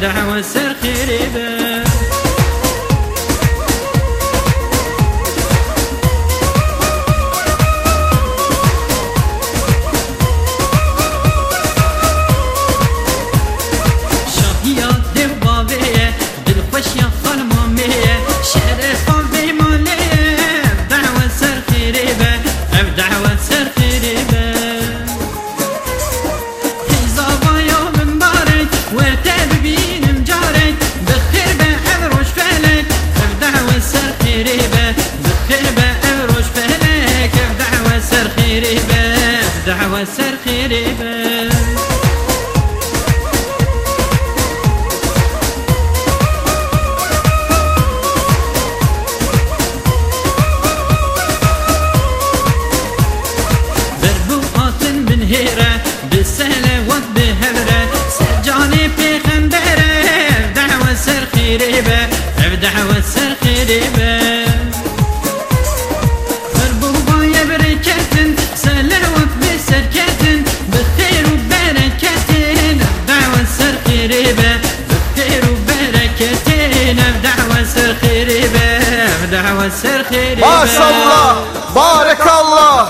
be Ev davet ser دعوة سر خیره به بربو آتن بن هيرة بسهلة ود بهبرة سجاني بيغمبرة دعوة سر خيريبة دعوة سر خيريبة السر خيري بيه دعوة السر خيري ما شاء الله. بارك الله.